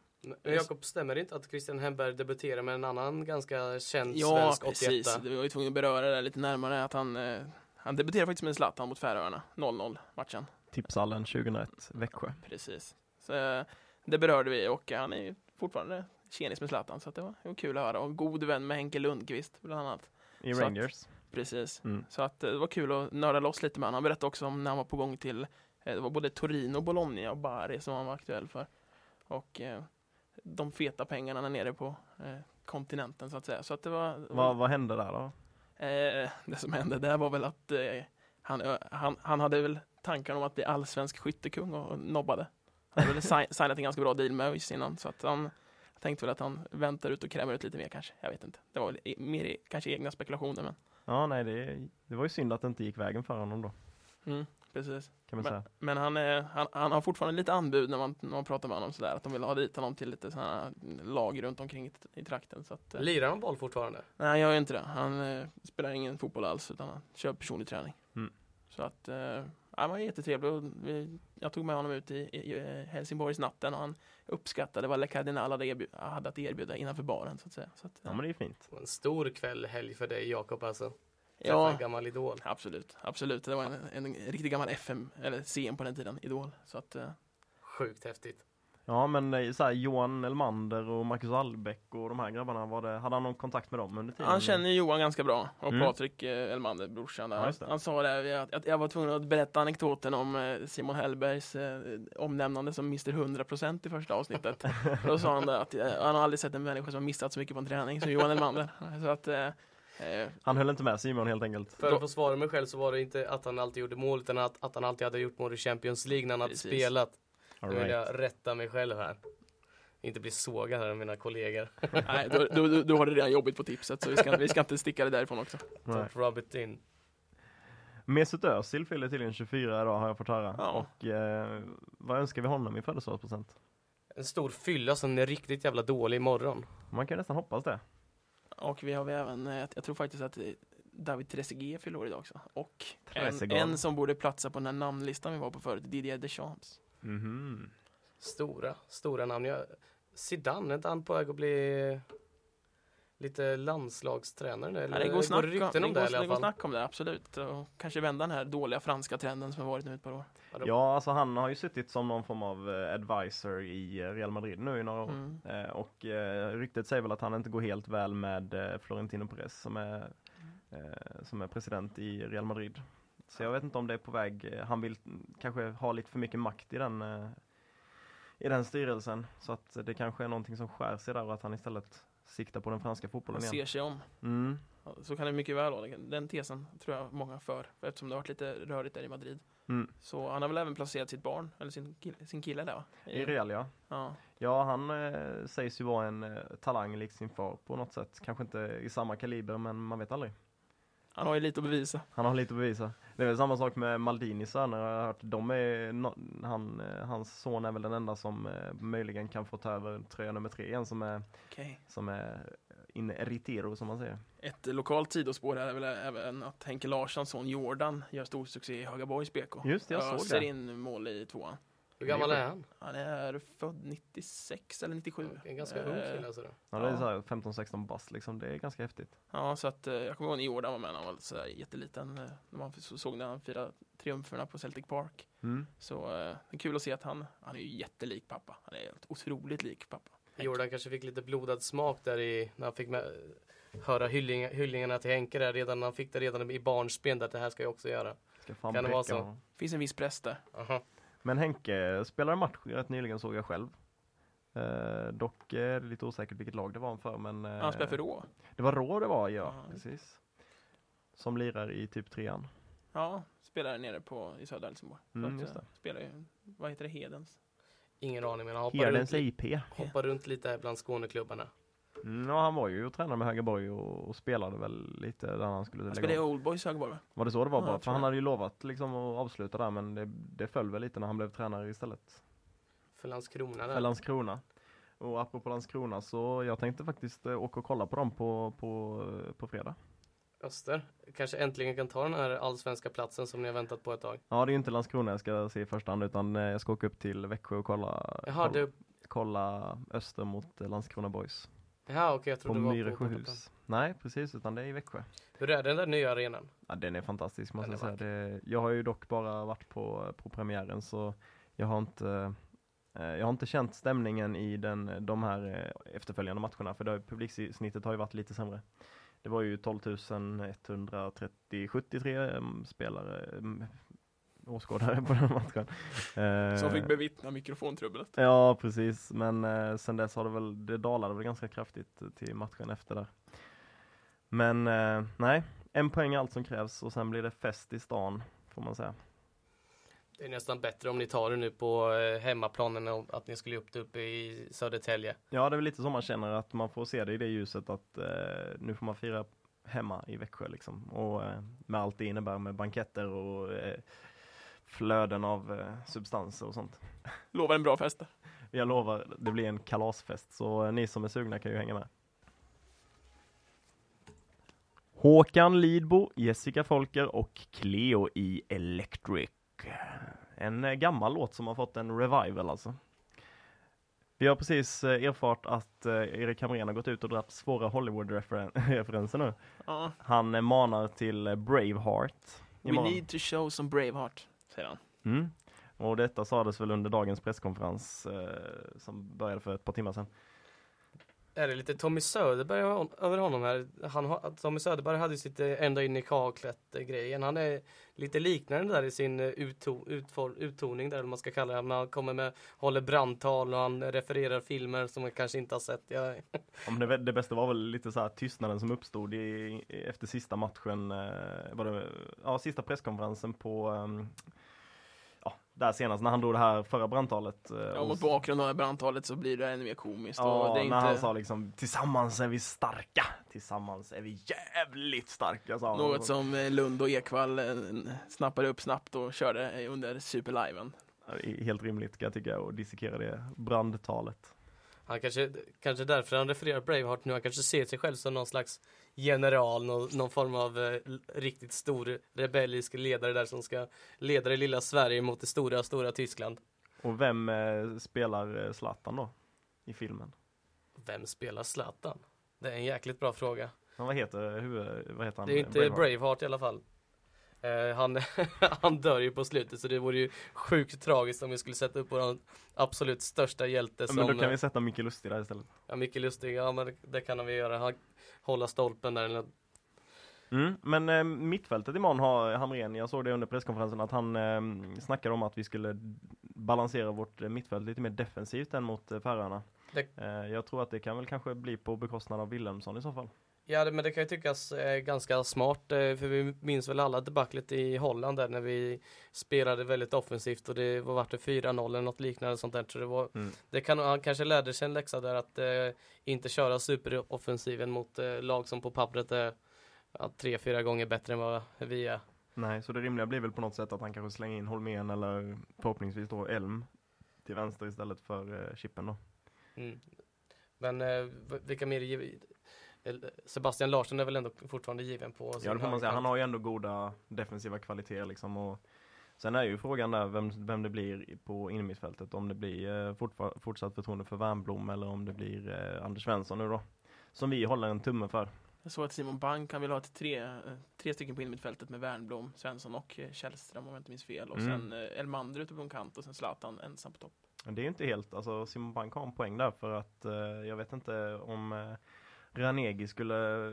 Jakob, stämmer det inte att Christian Hemberg debuterar med en annan ganska känd Ja, svensk 81 precis. Vi var ju tvungna att beröra det lite närmare. Att han, eh, han debuterade faktiskt med Zlatan mot Färöarna, 0-0 matchen. Tipshallen 2001, Växjö. Precis. Så, eh, det berörde vi och han är ju fortfarande tjenis med Zlatan så att det, var, det var kul att höra. Och god vän med Henke Lundqvist bland annat. I Så att- Rangers. Precis. Mm. Så att eh, det var kul att nörda loss lite med honom. Han berättade också om när han var på gång till eh, det var både Torino, Bologna och Bari som han var aktuell för. Och eh, de feta pengarna nere på eh, kontinenten så att säga. Så att det var, Vad, vad hände där då? Eh, det som hände där var väl att eh, han, han, han hade väl tankar om att bli allsvensk skyttekung och, nobbade. Han hade väl si- signat en ganska bra deal med ÖIS innan så att han tänkte väl att han väntar ut och kräver ut lite mer kanske. Jag vet inte. Det var väl mer kanske egna spekulationer men Ja, nej, det, det var ju synd att det inte gick vägen för honom då, mm, precis. kan man Men, säga. men han, är, han, han har fortfarande lite anbud när man, när man pratar med honom sådär att de vill ha dit honom till lite sådana lag runt omkring i, i trakten. Så att, eh, Lirar han boll fortfarande? Nej, han gör ju inte det. Han eh, spelar ingen fotboll alls utan han kör personlig träning. Mm. Så att, eh, han var jättetrevlig vi, jag tog med honom ut i, i, i Helsingborgs natten och han uppskattade vad Le Cardinal hade, erbjud, hade att erbjuda innanför baren så att säga. Så att, Ja, men det är ju fint. En stor kväll, helg för dig Jakob alltså. Ja, en gammal idol. absolut, absolut. Det var en, en, riktigt gammal FM, eller CM på den tiden, Idol. Så att, eh, Sjukt häftigt. Ja, men eh, så här, Johan Elmander och Marcus Albeck och de här grabbarna, var det, hade han någon kontakt med dem under tiden? Han känner Johan ganska bra och Mm. Patrik eh, Elmander, brorsan. där. Ja, han, sa det, att, att jag var tvungen att berätta anekdoten om eh, Simon Hellbergs eh, omnämnande som Mr 100% i första avsnittet. Och då sa han att eh, han har aldrig sett en människa som har missat så mycket på en träning som Johan Elmander. Så att, eh, eh, Han höll inte med Simon helt enkelt. För att försvara mig själv så var det inte att han alltid gjorde mål utan att, att han alltid hade gjort mål i Champions League när han hade Precis. spelat. All Nu vill right. jag rätta mig själv här. Inte bli sågad här av mina kollegor. nej, då, då, då, då har det redan jobbigt på tipset så vi ska, vi ska inte sticka det därifrån också. Don't rub it in. Mesut Özil fyller tydligen 24 idag har jag fått höra. Ja. Och eh, vad önskar vi honom i födelsedagspresent? En stor fylla som är riktigt jävla dålig imorgon. Man kan ju nästan hoppas det. Och vi har vi även, eh, jag tror faktiskt att eh, David Trezeguet fyller år idag också. Och en, en som borde platsa på den här namnlistan vi var på förut, Didier Deschamps. Mhm. Stora, stora namn. Jag, Zidane, är inte han på väg att bli lite landslagstränare nu? Ja, Eller det går, snack om, rykten om det, det, i går, det går snack om det, absolut. Och kanske vända den här dåliga franska trenden som har varit nu ett par år. Ja, alltså han har ju suttit som någon form av eh, advisor i eh, Real Madrid nu i några år. Mm. Eh, och ryktet säger väl att han inte går helt väl med Florentino Perez som är, eh, som är president i Real Madrid. Så jag vet inte om det är på väg, han vill mm, kanske ha lite för mycket makt i den, i den styrelsen. Så att det kanske är någonting som skär sig där och att han istället siktar på den franska fotbollen igen. ser sig om. Mm. Så kan det mycket väl vara. Den tesen tror jag många för. Eftersom det har varit lite rörigt där i Madrid. Mm. Så han har väl även placerat sitt barn, eller sin kille, sin kille där va? I Real ja. Ja. Ja, han eh, sägs ju vara en eh, talang lik sin far på något sätt. Kanske inte i samma kaliber, men man vet aldrig. Han har ju lite att bevisa. Han har lite att bevisa. Det är väl samma sak med Maldinis söner. Jag har hört. De är, han, eh, hans son är väl den enda som eh, möjligen kan få ta över tröja nummer tre igen som är, Okej. som är in eritero som man säger. Ett lokalt sidospår är väl även att Henke Larssons son Jordan gör stor succé i Högaborgs BK. Just det, jag såg Öser det. in mål i tvåan. Hur gammal är han? Han är född 96 eller 97. En ganska ung kille alltså. då. Ja, det är Ja. så här 15-16 bast liksom, det är ganska häftigt. Ja, så att eh, jag kommer ihåg när Jordan var med när han var så här jätteliten. eh, När man så- såg när han firade triumferna på Celtic Park. Mm. Så eh, det är kul att se att han, han är ju jättelik pappa. Han är helt otroligt lik pappa. Jordan kanske fick lite blodad smak där i, när han fick med, höra hylling, hyllningarna till Henke där redan, han fick det redan i barnsben att det här ska jag också göra. Ska fan Kan det vara så? honom. finns en viss press där. Aha. Men Henke spelade match rätt nyligen såg jag själv. Eh, dock är det lite osäkert vilket lag det var för men eh, Han spelar för Rå. Det var Rå det var, ja, Ja. precis. Som lirar i typ trean. Ja, spelar nere på, i södra Helsingborg. Mm, att, just eh, det. Spelar ju, vad heter det, Hedens? Ingen aning men han hoppar Hedens runt, IP. hoppar runt lite här bland Skåneklubbarna. Mm, ja, han var ju och tränade med Högaborg och, och spelade väl lite där han skulle Han lägga spelar i av. Old Boys Högborg va? Var det så det var Ja, bara? För han hade ju lovat liksom att avsluta där men det, det föll väl lite när han blev tränare istället. För Landskrona För där. Landskrona. Och apropå Landskrona så jag tänkte faktiskt eh, åka och kolla på dem på, på, på fredag. Öster. Kanske äntligen kan ta den här allsvenska platsen som ni har väntat på ett tag. Ja det är ju inte Landskrona jag ska se i första hand utan eh, jag ska åka upp till Växjö och kolla, Jaha, kolla, det, kolla Öster mot eh, Landskrona Boys. Jaha okej jag På trodde det var på. Myresjöhus. Nej precis utan det är i Växjö. Hur är den där nya arenan? Ja, den är fantastisk måste jag säga. Det, jag har ju dock bara varit på, på premiären så jag har inte eh, jag har inte känt stämningen i den, de här eh, efterföljande matcherna för det, publiksnittet har ju varit lite sämre. Det var ju 12 130, 73 em, spelare, em, åskådare på den matchen. Eh, Som fick bevittna mikrofontrubblet. Ja, precis. Men eh, sen dess har det väl, det dalade väl ganska kraftigt till matchen efter där. Men eh, nej, en poäng är allt som krävs och sen blir det fest i stan, får man säga. Det är nästan bättre om ni tar det nu på eh, hemmaplanen än att ni skulle upp det uppe i Södertälje. Ja, det är väl lite så man känner att man får se det i det ljuset att eh, nu får man fira hemma i Växjö liksom. Och eh, med allt det innebär med banketter och eh, flöden av eh, substanser och sånt. Lovar en bra fest. Jag lovar, det blir en kalasfest, så eh, ni som är sugna kan ju hänga med. Håkan Lidbo, Jessica Folker och Cleo i Electric. En eh, gammal låt som har fått en revival alltså. Vi har precis eh, erfart att eh, Erik Hamrén har gått ut och dragit svåra Hollywood-referenser nu. Ja. Han eh, manar till eh, Braveheart. We need to show some Braveheart, säger han. Mm. Och detta sades väl under dagens presskonferens eh, som började för ett par timmar sedan. Är det lite Tommy Söderberg över honom här? Han, har- Tommy Söderberg hade sitt eh, ända in i kaklet grejen. Han är lite liknande där i sin eh, utto, utfor, uttoning där, eller man ska kalla det. Man kommer med, håller brandtal och han refererar filmer som man kanske inte har sett. Jag, Ja, men det, det bästa var väl lite så här tystnaden som uppstod i, efter sista matchen, eh, var det, ja sista presskonferensen på, ja där senast när han drog det här förra brandtalet. eh, Ja, och- mot bakgrund av brandtalet så blir det ännu mer komiskt. Ja, och det är när han inte sa liksom tillsammans är vi starka, tillsammans är vi jävligt starka sa han. något som eh, Lund och Ekvall eh, snappade upp snabbt och körde under Superliven. Helt rimligt kan jag tycka och dissekera det brandtalet. han kanske, kanske därför han refererar Braveheart nu. Han kanske ser sig själv som någon slags general, någon, någon form av eh, riktigt stor rebellisk ledare där som ska leda det lilla Sverige mot det stora, stora Tyskland. Och vem eh, spelar eh, Zlatan då? I filmen? Vem spelar Zlatan? Det är en jäkligt bra fråga. Men vad heter huvud, vad heter han? Det är inte Braveheart, i alla fall. Eh, han, han dör ju på slutet så det vore ju sjukt tragiskt om vi skulle sätta upp vår absolut största hjälte Ja, som Men då kan eh, vi sätta Micke Lustig där istället. ja, Micke Lustig. Ja men det, det kan vi göra. Han, hålla stolpen där. eller- Mm, men eh, mittfältet imorgon har Hamrén, jag såg det under presskonferensen att han eh, snackade om att vi skulle balansera vårt eh, mittfält lite mer defensivt än mot eh, Färöarna. Det- Eh, jag tror att det kan väl kanske bli på bekostnad av Wilhelmsson i så fall. Ja men det kan ju tyckas eh, ganska smart eh, för vi minns väl alla debaclet i Holland där när vi spelade väldigt offensivt och det var vart det 4-0 eller något liknande sånt där. Så det, var, Mm. det kan, han kanske lärde sig en läxa där att eh, inte köra superoffensiven mot eh, lag som på pappret är ja, tre, fyra gånger bättre än vad vi är. Nej, så det rimliga blir väl på något sätt att han kanske slänger in Holmén eller förhoppningsvis då Elm till vänster istället för Chippen då. Mm. Men vilka mer? Sebastian Larsson är väl ändå fortfarande given på Ja det får man säga, han har ju ändå goda defensiva kvaliteter liksom och Sen är ju frågan där vem, vem det blir på innermittfältet, om det blir eh, fortfar- fortsatt förtroende för Wernbloom eller om det blir eh, Anders Svensson nu då. Som vi håller en tumme för. Jag såg att Simon Bank kan vill ha ett tre, eh, tre stycken på innermittfältet med Wernbloom, Svensson och Källström om jag inte minns fel. Och Mm. sen Elmander ute på en kant och sen Zlatan ensam på topp. Men Det är ju inte helt, alltså Simon Bank har en poäng där för att jag vet inte om Ranegi skulle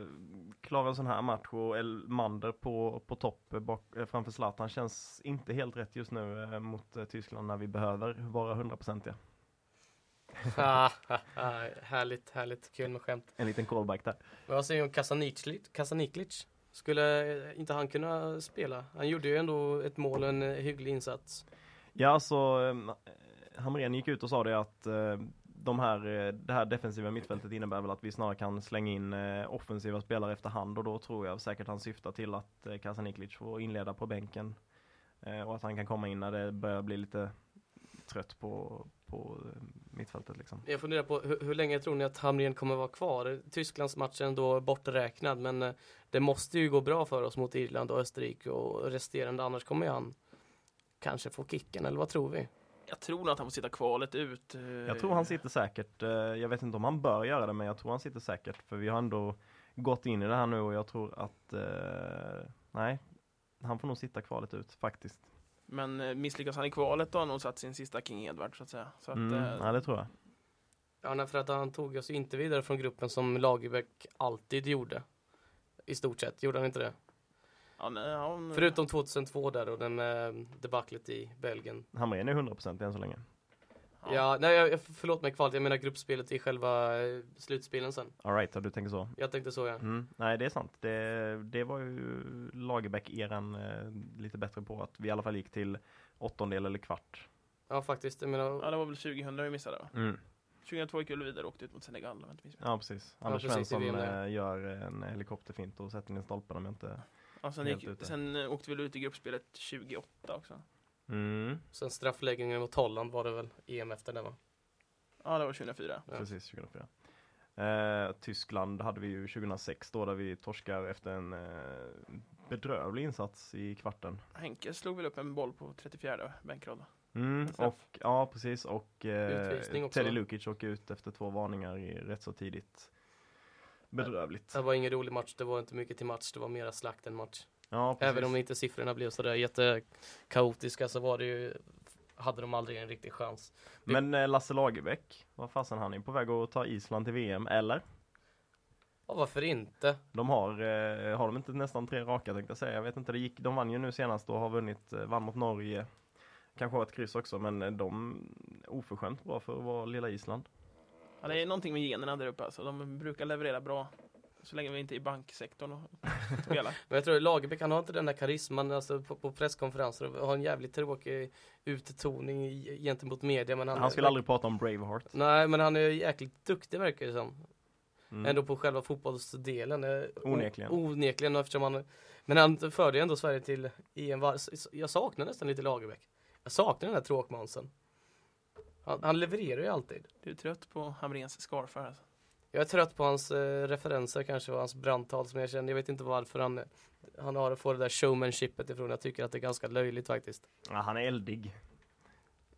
klara en sån här match och Elmander på, på topp bak, eh, framför Zlatan känns inte helt rätt just nu eh, mot eh, Tyskland när vi behöver vara hundraprocentiga. Härligt, härligt, kul med skämt. En liten callback där. Men vad säger du om Kasaniklic? Kasaniklic? Skulle inte han kunna spela? Han gjorde ju ändå ett mål och en hygglig insats. Ja, alltså Hamrén gick ut och sa det att de här, eh, det här defensiva mittfältet innebär väl att vi snarare kan slänga in eh, offensiva spelare efterhand och då tror jag säkert han syftar till att eh, Kasaniklic får inleda på bänken och att han kan komma in när det börjar bli lite trött på, på mittfältet liksom. Jag funderar på hur, hur länge tror ni att Hamrén kommer vara kvar? Tysklandsmatchen då borträknad men det måste ju gå bra för oss mot Irland och Österrike och resterande annars kommer ju han kanske få kicken eller vad tror vi? Jag tror nog att han får sitta kvalet ut. eh, Jag tror han sitter säkert, eh, jag vet inte om han bör göra det men jag tror han sitter säkert för vi har ändå gått in i det här nu och jag tror att, eh, nej, han får nog sitta kvalet ut faktiskt. Men misslyckas han i kvalet då har han nog satt sin sista King Edward så att säga. Så att, Mm, ja det tror jag. Ja, nej, för att han tog oss inte vidare från gruppen som Lagerbäck alltid gjorde. I stort sett, gjorde han inte det? Ja, nej, han, Förutom 2002 där och den eh, debaclet i Belgien. Hamrén är 100% än så länge. Ja. Ja, nej jag, förlåt mig kvalet, jag menar gruppspelet i själva eh, slutspelen sen. Alright, du tänker så. Jag tänkte så ja. Mm. Nej, det är sant. Det, det var ju Lagerbäck-eran eh, lite bättre på att vi i alla fall gick till åttondel eller kvart. Ja faktiskt, jag menar, ja, det var väl 2000 vi missade va? Mm. 2002 gick vi vidare och åkte ut mot Senegal. Ja, precis. Anders precis, i Svensson eh, gör en helikopterfint och sätter den i stolpen om jag inte... Ja, sen, Helt gick, ute. sen eh, åkte vi ut i gruppspelet 2008 också. Mm. sen straffläggningen mot Holland var det väl EM efter den va? Ja, det var 2004. Ja. Precis, 2004. Eh, Tyskland hade vi ju 2006 då där vi torskar efter en eh, bedrövlig insats i kvarten. Henke slog väl upp en boll på 34 bänkrad. Mm, och, ja, precis. Och eh, Teddy? Lukic åker ut efter två varningar i, rätt så tidigt. Bedrövligt. Det var ingen rolig match, det var inte mycket till match, det var mera slakt än match. Ja. Även om inte siffrorna blev sådär jättekaotiska så var det ju hade de aldrig en riktig chans. Men eh, Lasse Lagerbäck, vad fasen han är på väg att ta Island till VM, eller? Ja, varför inte? De har, eh, har de inte nästan tre raka tänkte jag säga. Jag vet inte, det gick, de vann ju nu senast och har vunnit, eh, vann mot Norge. Kanske har ett kryss också, men de oförskämt bra för att vara lilla Island. Ja, det är någonting med generna där uppe alltså. De brukar leverera bra. Så länge vi inte är i banksektorn och spelar. Men jag tror Lagerbäck, han har inte den där karisman alltså på, på presskonferenser och har en jävligt tråkig uttoning gentemot media. Men han, Han skulle aldrig prata om Braveheart. Nej, men han är jäkligt duktig verkar det som. Mm. Ändå på själva fotbollsdelen. eh, Onekligen. Onekligen eftersom han Men han förde ändå Sverige till EM. Jag saknar nästan lite Lagerbäck. Jag saknar den där tråkmånsen. Han, han levererar ju alltid. Du är trött på Hamrens scarfar alltså. Jag är trött på hans eh, referenser kanske och hans brandtal som jag känner. Jag vet inte varför han, han har får det där showmanshipet ifrån. Jag tycker att det är ganska löjligt faktiskt. Ja, han är eldig.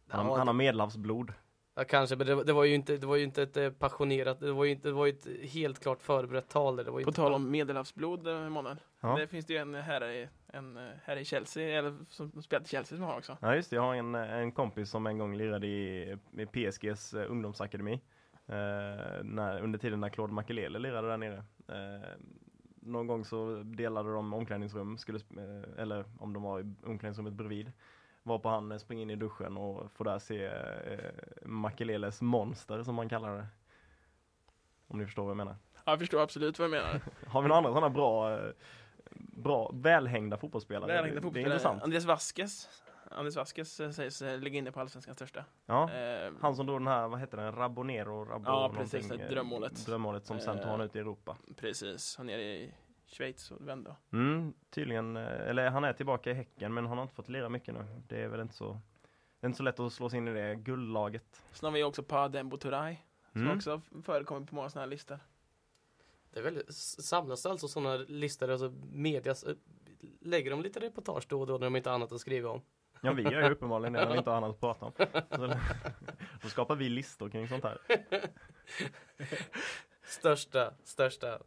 Han, Ja, han har medelhavsblod. Ja, kanske, men det, det, var ju inte, det var ju inte ett eh, passionerat, det var ju inte, det var ju ett helt klart förberett tal. Det var ju På inte tal om medelhavsblod, eh, Emanuel. Ja. Det finns det ju en här i, en, eh, här i Chelsea, eller som spelat i Chelsea som har också. Ja just det, jag har en, en kompis som en gång lirade i, i PSGs eh, ungdomsakademi. Eh, när, under tiden när Claude Makelele lirade där nere. Eh, någon gång så delade de omklädningsrum, skulle, eh, eller om de var i omklädningsrummet bredvid. Var på han eh, springer in i duschen och får där se eh, Makeleles monster som man kallar det. Om ni förstår vad jag menar. Ja, jag förstår absolut vad du menar. Har vi några andra sådana bra, eh, bra välhängda fotbollsspelare? Välhängda det är fotbollsspelare. intressant. Andreas Vasquez. Andreas Vasquez eh, sägs ligga inne på allsvenskans största. Ja. Eh, Han som drog den här, vad heter den, Rabonero? Rabo Ja, precis, det drömmålet. Drömmålet som sen tog han ut i Europa. Precis, han är i Schweiz och vände. Mm, tydligen, eh, eller han är tillbaka i Häcken men han har inte fått lira mycket nu. Det är väl inte så, det är inte så lätt att slå sig in i det guldlaget. Sen har vi också Pa Dembo Turay. Som Mm. också förekommer på många sådana här listor. Det är väl, samlas det alltså sådana listor, alltså medias, eh, lägger de lite reportage då och då när de inte har annat att skriva om? Ja, vi gör ju uppenbarligen det när vi inte har annat att prata om. Så, då skapar vi listor kring sånt här. Största, största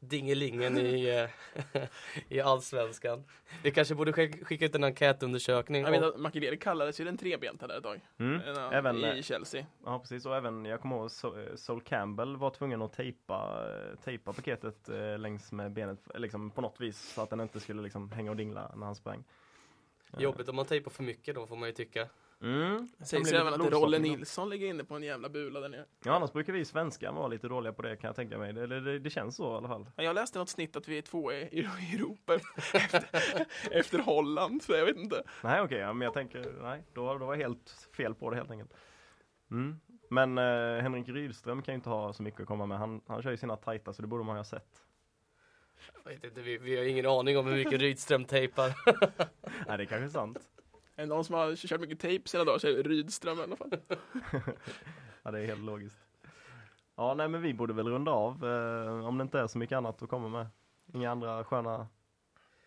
dingelingen i, eh, i allsvenskan. Vi kanske borde skick- skicka ut en enkätundersökning. Jag vet om- att Makelele kallades ju den trebentade ett tag. Mm. Eh, Även, I Chelsea. Ja precis och även, jag kommer ihåg So- eh, Sol Campbell var tvungen att tejpa, eh, tejpa paketet eh, längs med benet eh, liksom på något vis så att den inte skulle liksom hänga och dingla när han sprang. Eh, Jobbigt om man tejpar för mycket då får man ju tycka. Mm. Sägs även att Rolle. Nilsson ligger inne på en jävla bula där nere. Ja annars brukar vi svenskar vara lite dåliga på det kan jag tänka mig. Det, det, det, känns så i alla fall. Ja, Jag läste något snitt att vi är två i, i Europa efter, efter Holland, så jag vet inte. Nej okej, ja, men jag tänker, nej, då, då var jag helt fel på det helt enkelt. Mm. Men eh, Henrik Rydström kan ju inte ha så mycket att komma med. Han, han kör ju sina tajta så det borde man ju ha sett. Jag vet inte, vi, vi har ingen aning om hur mycket Rydström tejpar. Nej det är kanske är sant. Är det någon som har kört mycket tejp sina dagar så är det Rydström i alla fall. Ja det är helt logiskt. Ja nej men vi borde väl runda av eh, om det inte är så mycket annat att komma med. Inga andra sköna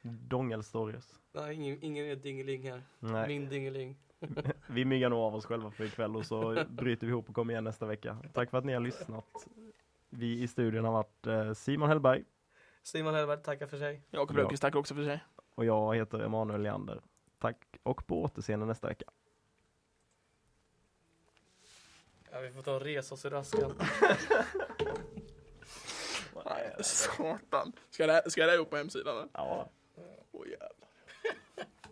dongelstories. Nej, ingen, ingen dingeling här. Nej, Min dingeling. vi myggar nog av oss själva för ikväll och så bryter vi ihop och kommer igen nästa vecka. Tack för att ni har lyssnat. Vi i studion har varit eh, Simon Hellberg Simon Hellberg tackar för sig. Jakob Ja. Löfqvist tackar också för sig. och jag heter Emanuel Leander. Tack och på återseende nästa vecka. Ja, vi får ta och resa oss i raskan. Nej, satan. Ska det, ska det upp på hemsidan? eller? Ja.